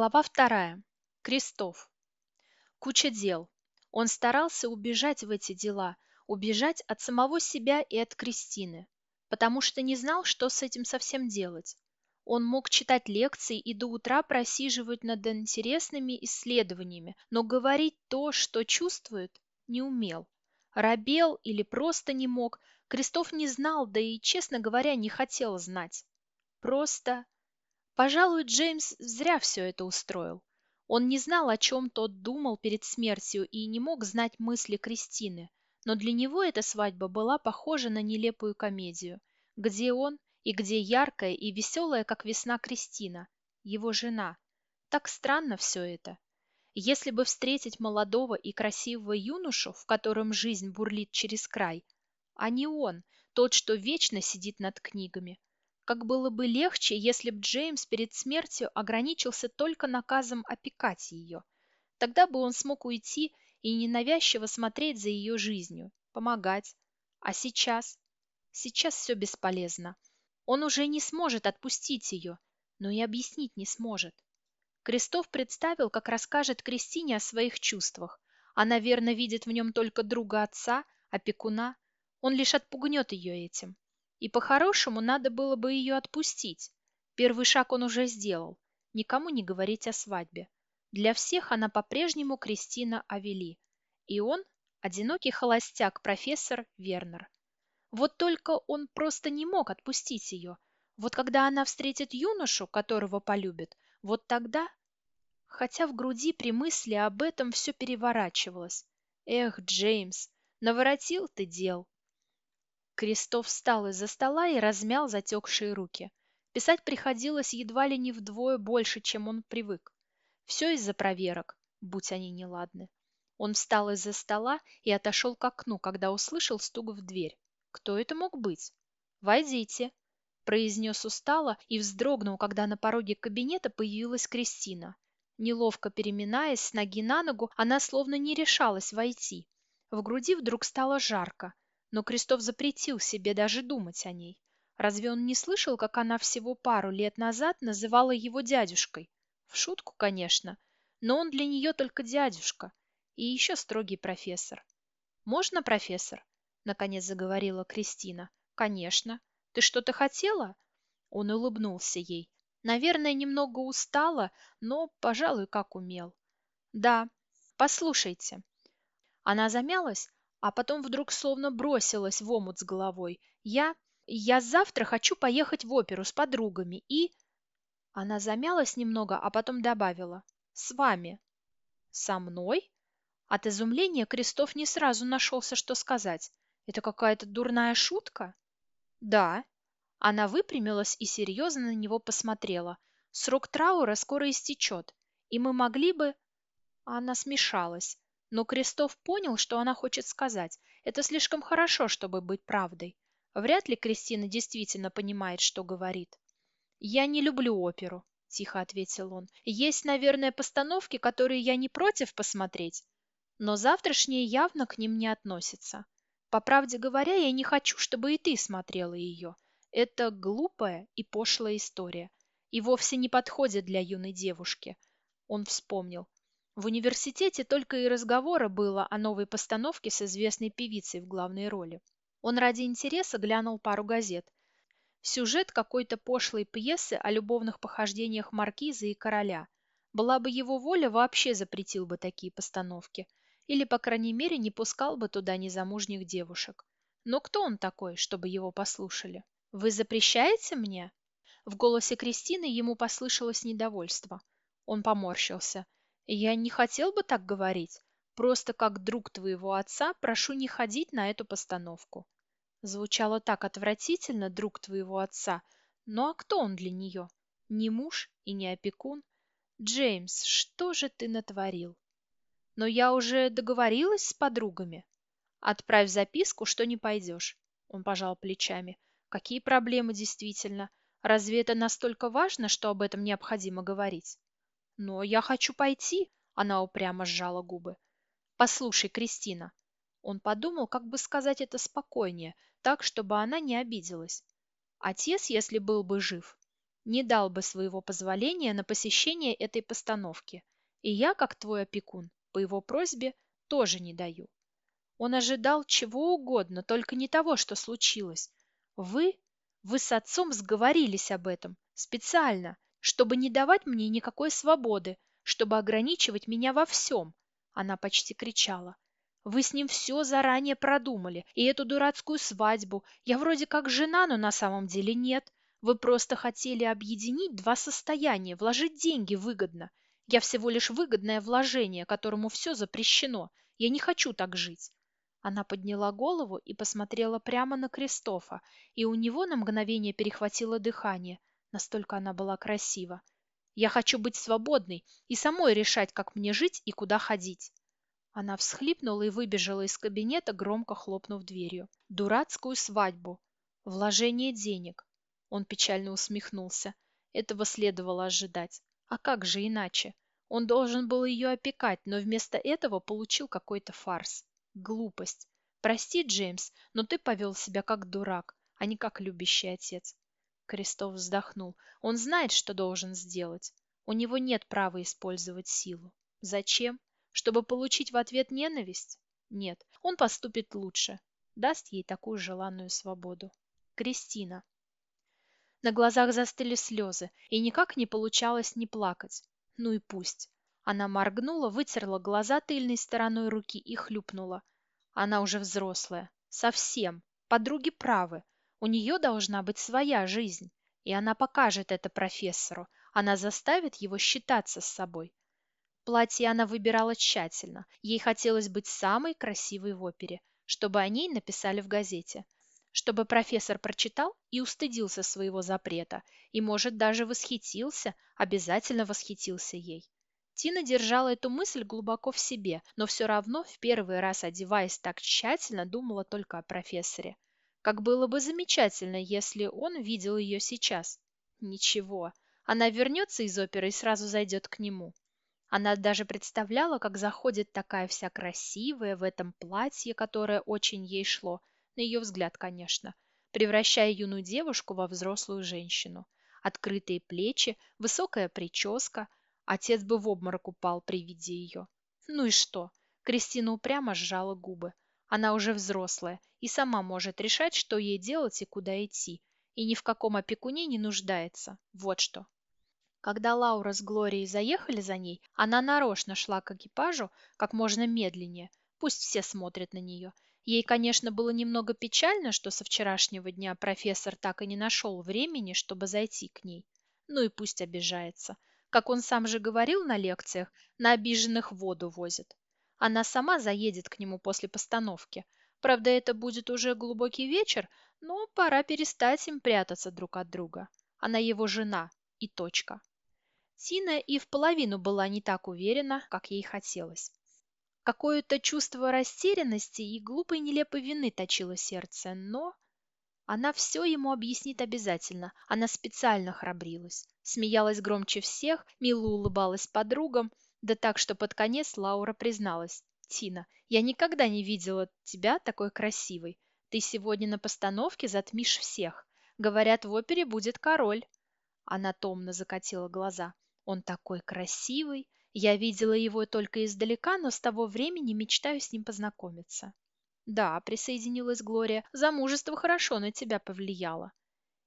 Глава вторая. Крестов. Куча дел. Он старался убежать в эти дела, убежать от самого себя и от Кристины, потому что не знал, что с этим совсем делать. Он мог читать лекции и до утра просиживать над интересными исследованиями, но говорить то, что чувствует, не умел. Робел или просто не мог, Крестов не знал, да и, честно говоря, не хотел знать. Просто Пожалуй, Джеймс зря все это устроил. Он не знал, о чем тот думал перед смертью и не мог знать мысли Кристины, но для него эта свадьба была похожа на нелепую комедию, где он и где яркая и веселая, как весна Кристина, его жена. Так странно все это. Если бы встретить молодого и красивого юношу, в котором жизнь бурлит через край, а не он, тот, что вечно сидит над книгами, как было бы легче, если б Джеймс перед смертью ограничился только наказом опекать ее. Тогда бы он смог уйти и ненавязчиво смотреть за ее жизнью, помогать. А сейчас? Сейчас все бесполезно. Он уже не сможет отпустить ее, но и объяснить не сможет. Крестов представил, как расскажет Кристине о своих чувствах. Она верно видит в нем только друга отца, опекуна. Он лишь отпугнет ее этим. И по-хорошему надо было бы ее отпустить. Первый шаг он уже сделал. Никому не говорить о свадьбе. Для всех она по-прежнему Кристина Авели. И он – одинокий холостяк, профессор Вернер. Вот только он просто не мог отпустить ее. Вот когда она встретит юношу, которого полюбит, вот тогда... Хотя в груди при мысли об этом все переворачивалось. Эх, Джеймс, наворотил ты дел. Крестов встал из-за стола и размял затекшие руки. Писать приходилось едва ли не вдвое больше, чем он привык. Все из-за проверок, будь они неладны. Он встал из-за стола и отошел к окну, когда услышал стук в дверь. Кто это мог быть? «Войдите», – произнес устало и вздрогнул, когда на пороге кабинета появилась Кристина. Неловко переминаясь с ноги на ногу, она словно не решалась войти. В груди вдруг стало жарко. Но Крестов запретил себе даже думать о ней. Разве он не слышал, как она всего пару лет назад называла его дядюшкой? В шутку, конечно, но он для нее только дядюшка и еще строгий профессор. «Можно, профессор?» — наконец заговорила Кристина. «Конечно. Ты что-то хотела?» Он улыбнулся ей. Наверное, немного устала, но, пожалуй, как умел. «Да, послушайте». Она замялась, а потом вдруг словно бросилась в омут с головой. «Я... я завтра хочу поехать в оперу с подругами и...» Она замялась немного, а потом добавила. «С вами». «Со мной?» От изумления Крестов не сразу нашелся, что сказать. «Это какая-то дурная шутка?» «Да». Она выпрямилась и серьезно на него посмотрела. «Срок траура скоро истечет, и мы могли бы...» Она смешалась. Но Крестов понял, что она хочет сказать. Это слишком хорошо, чтобы быть правдой. Вряд ли Кристина действительно понимает, что говорит. «Я не люблю оперу», – тихо ответил он. «Есть, наверное, постановки, которые я не против посмотреть, но завтрашние явно к ним не относятся. По правде говоря, я не хочу, чтобы и ты смотрела ее. Это глупая и пошлая история, и вовсе не подходит для юной девушки». Он вспомнил. В университете только и разговора было о новой постановке с известной певицей в главной роли. Он ради интереса глянул пару газет. Сюжет какой-то пошлой пьесы о любовных похождениях маркиза и короля. Была бы его воля, вообще запретил бы такие постановки. Или, по крайней мере, не пускал бы туда незамужних девушек. Но кто он такой, чтобы его послушали? «Вы запрещаете мне?» В голосе Кристины ему послышалось недовольство. Он поморщился – я не хотел бы так говорить. Просто как друг твоего отца прошу не ходить на эту постановку. Звучало так отвратительно, друг твоего отца. Ну а кто он для нее? Не муж и не опекун? Джеймс, что же ты натворил? Но я уже договорилась с подругами. Отправь записку, что не пойдешь. Он пожал плечами. Какие проблемы действительно? Разве это настолько важно, что об этом необходимо говорить? «Но я хочу пойти», — она упрямо сжала губы. «Послушай, Кристина». Он подумал, как бы сказать это спокойнее, так, чтобы она не обиделась. Отец, если был бы жив, не дал бы своего позволения на посещение этой постановки. И я, как твой опекун, по его просьбе тоже не даю. Он ожидал чего угодно, только не того, что случилось. Вы, вы с отцом сговорились об этом, специально, чтобы не давать мне никакой свободы, чтобы ограничивать меня во всем. Она почти кричала. Вы с ним все заранее продумали, и эту дурацкую свадьбу. Я вроде как жена, но на самом деле нет. Вы просто хотели объединить два состояния, вложить деньги выгодно. Я всего лишь выгодное вложение, которому все запрещено. Я не хочу так жить. Она подняла голову и посмотрела прямо на Кристофа, и у него на мгновение перехватило дыхание. Настолько она была красива. Я хочу быть свободной и самой решать, как мне жить и куда ходить. Она всхлипнула и выбежала из кабинета, громко хлопнув дверью. Дурацкую свадьбу. Вложение денег. Он печально усмехнулся. Этого следовало ожидать. А как же иначе? Он должен был ее опекать, но вместо этого получил какой-то фарс. Глупость. Прости, Джеймс, но ты повел себя как дурак, а не как любящий отец. Крестов вздохнул. Он знает, что должен сделать. У него нет права использовать силу. Зачем? Чтобы получить в ответ ненависть? Нет, он поступит лучше. Даст ей такую желанную свободу. Кристина. На глазах застыли слезы, и никак не получалось не плакать. Ну и пусть. Она моргнула, вытерла глаза тыльной стороной руки и хлюпнула. Она уже взрослая. Совсем. Подруги правы. У нее должна быть своя жизнь. И она покажет это профессору. Она заставит его считаться с собой. Платье она выбирала тщательно. Ей хотелось быть самой красивой в опере, чтобы о ней написали в газете чтобы профессор прочитал и устыдился своего запрета, и, может, даже восхитился, обязательно восхитился ей. Тина держала эту мысль глубоко в себе, но все равно в первый раз, одеваясь так тщательно, думала только о профессоре. Как было бы замечательно, если он видел ее сейчас. Ничего, она вернется из оперы и сразу зайдет к нему. Она даже представляла, как заходит такая вся красивая в этом платье, которое очень ей шло, на ее взгляд, конечно, превращая юную девушку во взрослую женщину. Открытые плечи, высокая прическа. Отец бы в обморок упал при виде ее. Ну и что? Кристина упрямо сжала губы. Она уже взрослая и сама может решать, что ей делать и куда идти, и ни в каком опекуне не нуждается. Вот что. Когда Лаура с Глорией заехали за ней, она нарочно шла к экипажу как можно медленнее, пусть все смотрят на нее, Ей, конечно, было немного печально, что со вчерашнего дня профессор так и не нашел времени, чтобы зайти к ней. Ну и пусть обижается. Как он сам же говорил на лекциях, на обиженных воду возит. Она сама заедет к нему после постановки. Правда, это будет уже глубокий вечер, но пора перестать им прятаться друг от друга. Она его жена и точка. Тина и в половину была не так уверена, как ей хотелось. Какое-то чувство растерянности и глупой нелепой вины точило сердце, но... Она все ему объяснит обязательно. Она специально храбрилась. Смеялась громче всех, мило улыбалась подругам, да так, что под конец Лаура призналась. «Тина, я никогда не видела тебя такой красивой. Ты сегодня на постановке затмишь всех. Говорят, в опере будет король». Она томно закатила глаза. «Он такой красивый, я видела его только издалека, но с того времени мечтаю с ним познакомиться. Да, присоединилась Глория, замужество хорошо на тебя повлияло.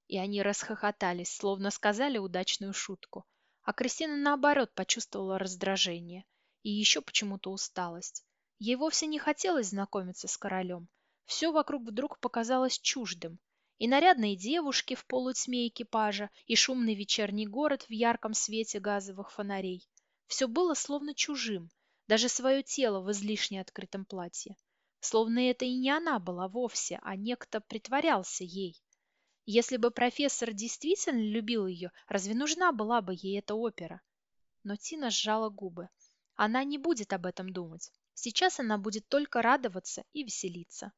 И они расхохотались, словно сказали удачную шутку. А Кристина, наоборот, почувствовала раздражение и еще почему-то усталость. Ей вовсе не хотелось знакомиться с королем. Все вокруг вдруг показалось чуждым. И нарядные девушки в полутьме экипажа, и шумный вечерний город в ярком свете газовых фонарей. Все было словно чужим, даже свое тело в излишне открытом платье. Словно это и не она была вовсе, а некто притворялся ей. Если бы профессор действительно любил ее, разве нужна была бы ей эта опера? Но Тина сжала губы. Она не будет об этом думать. Сейчас она будет только радоваться и веселиться.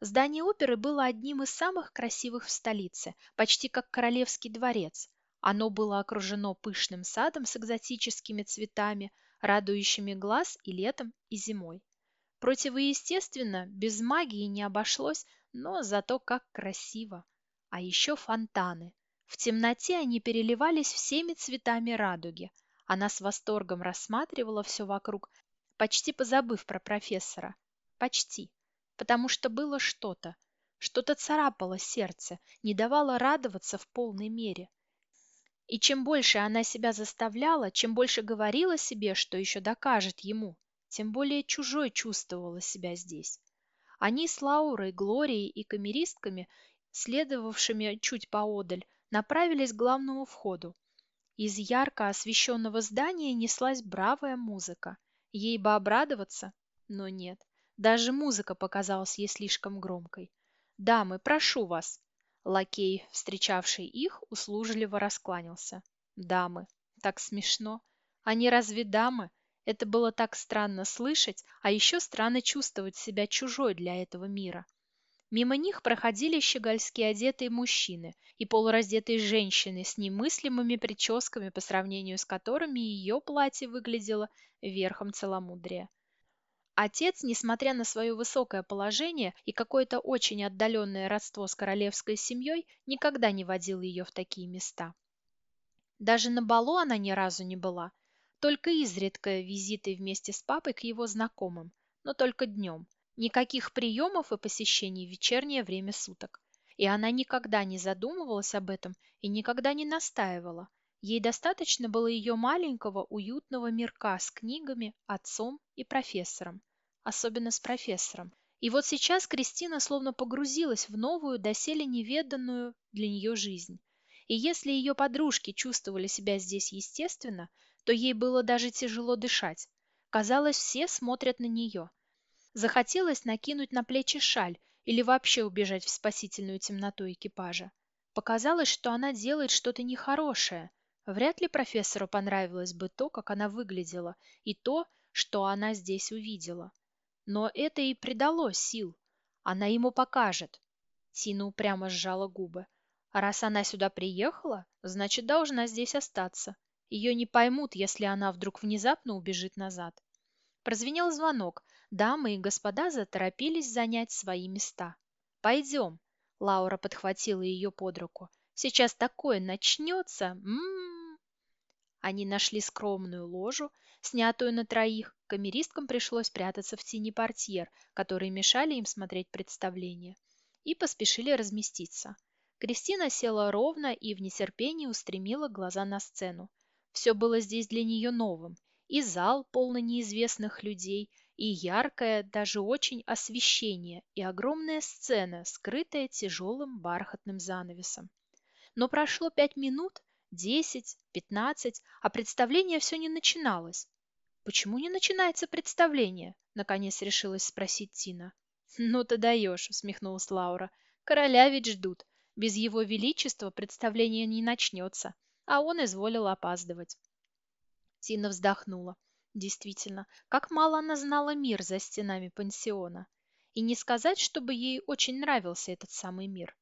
Здание оперы было одним из самых красивых в столице, почти как королевский дворец. Оно было окружено пышным садом с экзотическими цветами, радующими глаз и летом, и зимой. Противоестественно, без магии не обошлось, но зато как красиво. А еще фонтаны. В темноте они переливались всеми цветами радуги. Она с восторгом рассматривала все вокруг, почти позабыв про профессора. Почти. Потому что было что-то. Что-то царапало сердце, не давало радоваться в полной мере. И чем больше она себя заставляла, чем больше говорила себе, что еще докажет ему, тем более чужой чувствовала себя здесь. Они с Лаурой, Глорией и камеристками, следовавшими чуть поодаль, направились к главному входу. Из ярко освещенного здания неслась бравая музыка. Ей бы обрадоваться, но нет. Даже музыка показалась ей слишком громкой. «Дамы, прошу вас!» Лакей, встречавший их, услужливо раскланялся. Дамы. Так смешно. Они разве дамы? Это было так странно слышать, а еще странно чувствовать себя чужой для этого мира. Мимо них проходили щегольски одетые мужчины и полураздетые женщины с немыслимыми прическами, по сравнению с которыми ее платье выглядело верхом целомудрия. Отец, несмотря на свое высокое положение и какое-то очень отдаленное родство с королевской семьей, никогда не водил ее в такие места. Даже на балу она ни разу не была, только изредка визиты вместе с папой к его знакомым, но только днем. Никаких приемов и посещений в вечернее время суток. И она никогда не задумывалась об этом и никогда не настаивала. Ей достаточно было ее маленького уютного мирка с книгами, отцом и профессором особенно с профессором. И вот сейчас Кристина словно погрузилась в новую, доселе неведанную для нее жизнь. И если ее подружки чувствовали себя здесь естественно, то ей было даже тяжело дышать. Казалось, все смотрят на нее. Захотелось накинуть на плечи шаль или вообще убежать в спасительную темноту экипажа. Показалось, что она делает что-то нехорошее. Вряд ли профессору понравилось бы то, как она выглядела, и то, что она здесь увидела. Но это и придало сил. Она ему покажет. Тина упрямо сжала губы. Раз она сюда приехала, значит, должна здесь остаться. Ее не поймут, если она вдруг внезапно убежит назад. Прозвенел звонок. Дамы и господа заторопились занять свои места. «Пойдем», — Лаура подхватила ее под руку. «Сейчас такое начнется! М -м -м. Они нашли скромную ложу, снятую на троих, камеристкам пришлось прятаться в тени портьер, которые мешали им смотреть представление, и поспешили разместиться. Кристина села ровно и в нетерпении устремила глаза на сцену. Все было здесь для нее новым. И зал, полный неизвестных людей, и яркое, даже очень освещение, и огромная сцена, скрытая тяжелым бархатным занавесом. Но прошло пять минут, десять, пятнадцать, а представление все не начиналось. «Почему не начинается представление?» — наконец решилась спросить Тина. «Ну ты даешь», — усмехнулась Лаура. «Короля ведь ждут. Без его величества представление не начнется, а он изволил опаздывать». Тина вздохнула. Действительно, как мало она знала мир за стенами пансиона. И не сказать, чтобы ей очень нравился этот самый мир.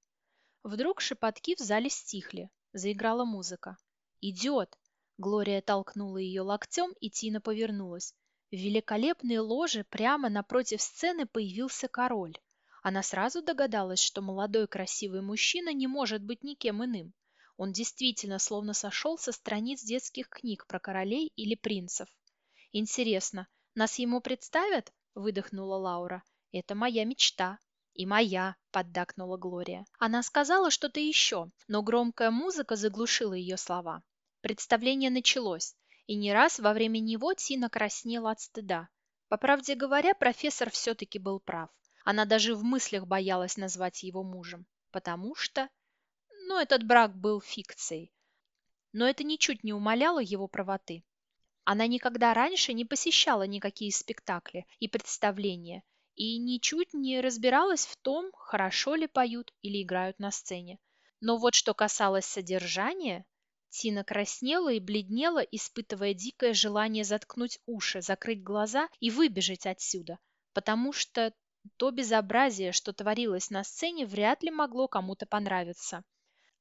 Вдруг шепотки в зале стихли, заиграла музыка. «Идет!» Глория толкнула ее локтем, и Тина повернулась. В великолепной ложе прямо напротив сцены появился король. Она сразу догадалась, что молодой красивый мужчина не может быть никем иным. Он действительно словно сошел со страниц детских книг про королей или принцев. «Интересно, нас ему представят?» – выдохнула Лаура. «Это моя мечта». «И моя», – поддакнула Глория. Она сказала что-то еще, но громкая музыка заглушила ее слова. Представление началось, и не раз во время него Тина краснела от стыда. По правде говоря, профессор все-таки был прав. Она даже в мыслях боялась назвать его мужем, потому что... Ну, этот брак был фикцией. Но это ничуть не умаляло его правоты. Она никогда раньше не посещала никакие спектакли и представления, и ничуть не разбиралась в том, хорошо ли поют или играют на сцене. Но вот что касалось содержания, Тина краснела и бледнела, испытывая дикое желание заткнуть уши, закрыть глаза и выбежать отсюда, потому что то безобразие, что творилось на сцене, вряд ли могло кому-то понравиться.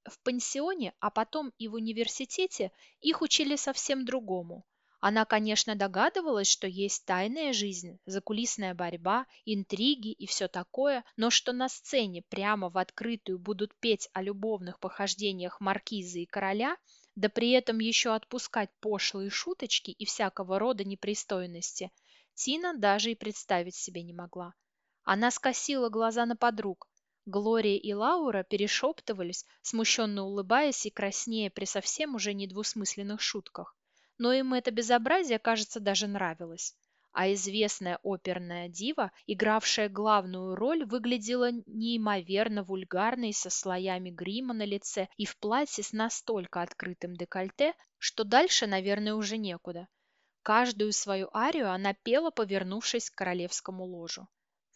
В пансионе, а потом и в университете их учили совсем другому. Она, конечно, догадывалась, что есть тайная жизнь, закулисная борьба, интриги и все такое, но что на сцене прямо в открытую будут петь о любовных похождениях маркизы и короля, да при этом еще отпускать пошлые шуточки и всякого рода непристойности, Тина даже и представить себе не могла. Она скосила глаза на подруг. Глория и Лаура перешептывались, смущенно улыбаясь и краснея при совсем уже недвусмысленных шутках но им это безобразие, кажется, даже нравилось. А известная оперная дива, игравшая главную роль, выглядела неимоверно вульгарной со слоями грима на лице и в платье с настолько открытым декольте, что дальше, наверное, уже некуда. Каждую свою арию она пела, повернувшись к королевскому ложу.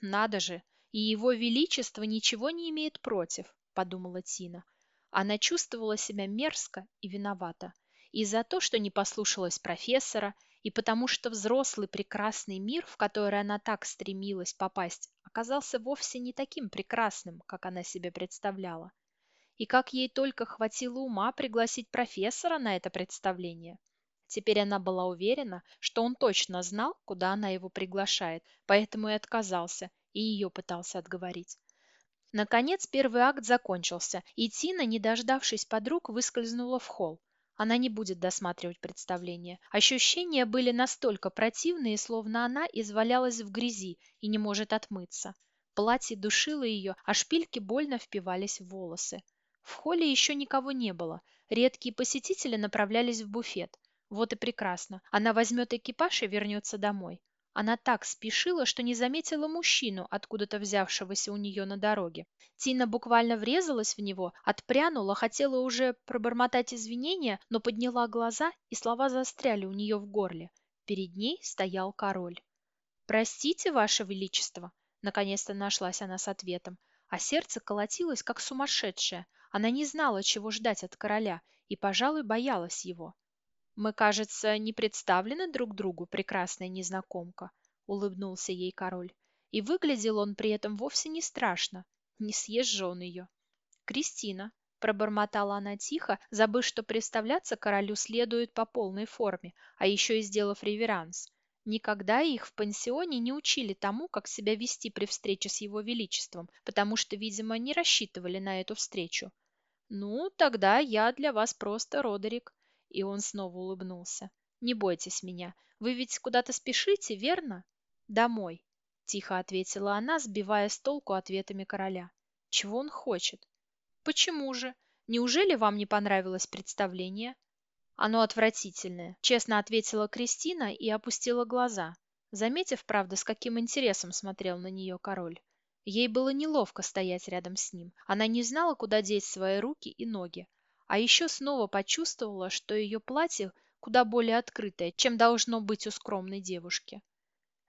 «Надо же, и его величество ничего не имеет против», — подумала Тина. Она чувствовала себя мерзко и виновата и за то, что не послушалась профессора, и потому что взрослый прекрасный мир, в который она так стремилась попасть, оказался вовсе не таким прекрасным, как она себе представляла. И как ей только хватило ума пригласить профессора на это представление. Теперь она была уверена, что он точно знал, куда она его приглашает, поэтому и отказался, и ее пытался отговорить. Наконец первый акт закончился, и Тина, не дождавшись подруг, выскользнула в холл. Она не будет досматривать представление. Ощущения были настолько противные, словно она извалялась в грязи и не может отмыться. Платье душило ее, а шпильки больно впивались в волосы. В холле еще никого не было. Редкие посетители направлялись в буфет. Вот и прекрасно. Она возьмет экипаж и вернется домой. Она так спешила, что не заметила мужчину, откуда-то взявшегося у нее на дороге. Тина буквально врезалась в него, отпрянула, хотела уже пробормотать извинения, но подняла глаза, и слова застряли у нее в горле. Перед ней стоял король. «Простите, ваше величество!» Наконец-то нашлась она с ответом, а сердце колотилось, как сумасшедшее. Она не знала, чего ждать от короля, и, пожалуй, боялась его. «Мы, кажется, не представлены друг другу, прекрасная незнакомка», — улыбнулся ей король. И выглядел он при этом вовсе не страшно. Не съешь же он ее. «Кристина», — пробормотала она тихо, забыв, что представляться королю следует по полной форме, а еще и сделав реверанс. Никогда их в пансионе не учили тому, как себя вести при встрече с его величеством, потому что, видимо, не рассчитывали на эту встречу. «Ну, тогда я для вас просто Родерик», и он снова улыбнулся. «Не бойтесь меня. Вы ведь куда-то спешите, верно?» «Домой», — тихо ответила она, сбивая с толку ответами короля. «Чего он хочет?» «Почему же? Неужели вам не понравилось представление?» «Оно отвратительное», — честно ответила Кристина и опустила глаза, заметив, правда, с каким интересом смотрел на нее король. Ей было неловко стоять рядом с ним. Она не знала, куда деть свои руки и ноги а еще снова почувствовала, что ее платье куда более открытое, чем должно быть у скромной девушки.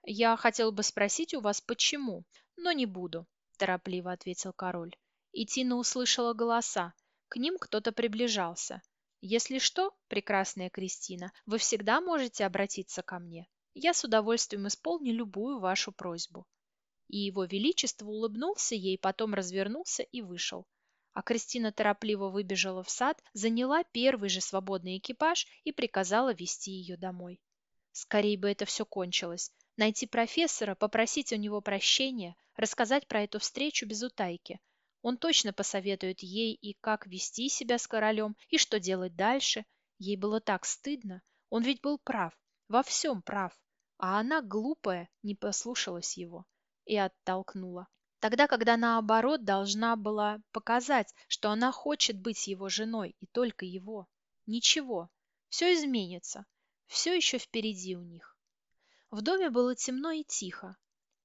«Я хотел бы спросить у вас, почему, но не буду», – торопливо ответил король. И Тина услышала голоса. К ним кто-то приближался. «Если что, прекрасная Кристина, вы всегда можете обратиться ко мне. Я с удовольствием исполню любую вашу просьбу». И его величество улыбнулся ей, потом развернулся и вышел а Кристина торопливо выбежала в сад, заняла первый же свободный экипаж и приказала вести ее домой. Скорей бы это все кончилось. Найти профессора, попросить у него прощения, рассказать про эту встречу без утайки. Он точно посоветует ей и как вести себя с королем, и что делать дальше. Ей было так стыдно. Он ведь был прав, во всем прав. А она, глупая, не послушалась его и оттолкнула. Тогда, когда наоборот должна была показать, что она хочет быть его женой и только его. Ничего, все изменится, все еще впереди у них. В доме было темно и тихо.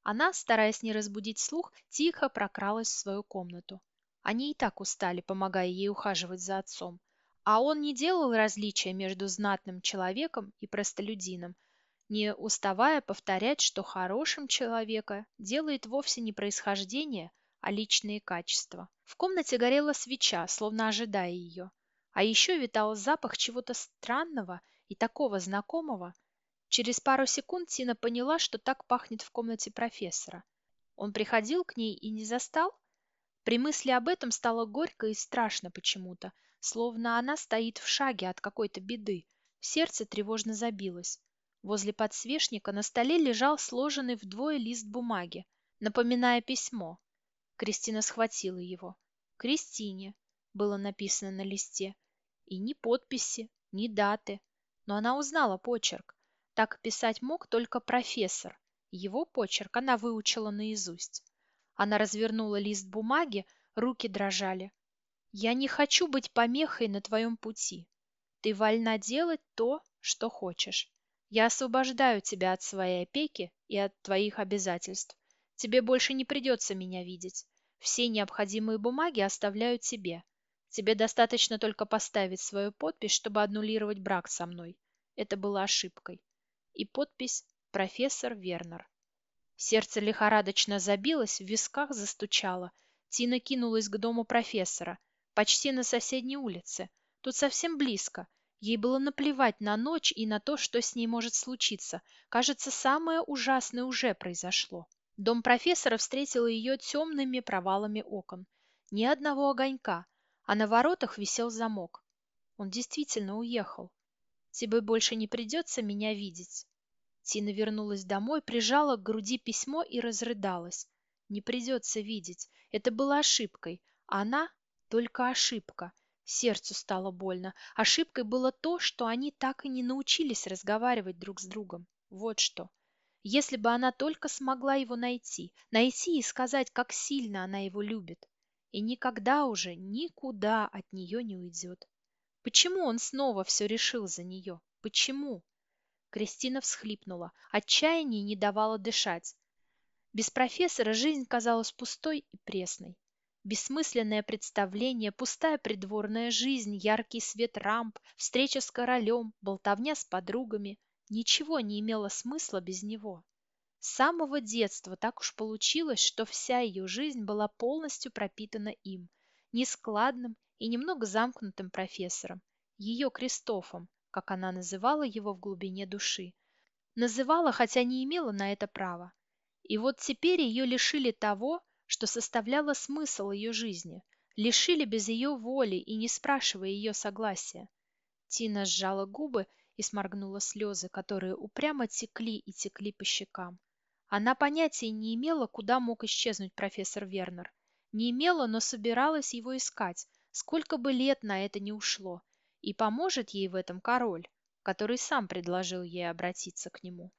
Она, стараясь не разбудить слух, тихо прокралась в свою комнату. Они и так устали, помогая ей ухаживать за отцом. А он не делал различия между знатным человеком и простолюдином, не уставая повторять, что хорошим человека делает вовсе не происхождение, а личные качества. В комнате горела свеча, словно ожидая ее. А еще витал запах чего-то странного и такого знакомого. Через пару секунд Тина поняла, что так пахнет в комнате профессора. Он приходил к ней и не застал? При мысли об этом стало горько и страшно почему-то, словно она стоит в шаге от какой-то беды, Сердце тревожно забилось. Возле подсвечника на столе лежал сложенный вдвое лист бумаги, напоминая письмо. Кристина схватила его. «Кристине» было написано на листе. И ни подписи, ни даты. Но она узнала почерк. Так писать мог только профессор. Его почерк она выучила наизусть. Она развернула лист бумаги, руки дрожали. «Я не хочу быть помехой на твоем пути. Ты вольна делать то, что хочешь. Я освобождаю тебя от своей опеки и от твоих обязательств. Тебе больше не придется меня видеть. Все необходимые бумаги оставляю тебе. Тебе достаточно только поставить свою подпись, чтобы аннулировать брак со мной. Это было ошибкой и подпись «Профессор Вернер». Сердце лихорадочно забилось, в висках застучало. Тина кинулась к дому профессора, почти на соседней улице. Тут совсем близко. Ей было наплевать на ночь и на то, что с ней может случиться. Кажется, самое ужасное уже произошло. Дом профессора встретил ее темными провалами окон. Ни одного огонька, а на воротах висел замок. Он действительно уехал. Тебе больше не придется меня видеть. Тина вернулась домой, прижала к груди письмо и разрыдалась. Не придется видеть. Это было ошибкой. Она только ошибка. Сердцу стало больно. Ошибкой было то, что они так и не научились разговаривать друг с другом. Вот что. Если бы она только смогла его найти, найти и сказать, как сильно она его любит, и никогда уже никуда от нее не уйдет. Почему он снова все решил за нее? Почему? Кристина всхлипнула. Отчаяние не давало дышать. Без профессора жизнь казалась пустой и пресной. Бессмысленное представление, пустая придворная жизнь, яркий свет рамп, встреча с королем, болтовня с подругами. Ничего не имело смысла без него. С самого детства так уж получилось, что вся ее жизнь была полностью пропитана им, нескладным и немного замкнутым профессором, ее Кристофом, как она называла его в глубине души. Называла, хотя не имела на это права. И вот теперь ее лишили того, что составляло смысл ее жизни, лишили без ее воли и не спрашивая ее согласия. Тина сжала губы и сморгнула слезы, которые упрямо текли и текли по щекам. Она понятия не имела, куда мог исчезнуть профессор Вернер. Не имела, но собиралась его искать, сколько бы лет на это не ушло. И поможет ей в этом король, который сам предложил ей обратиться к нему.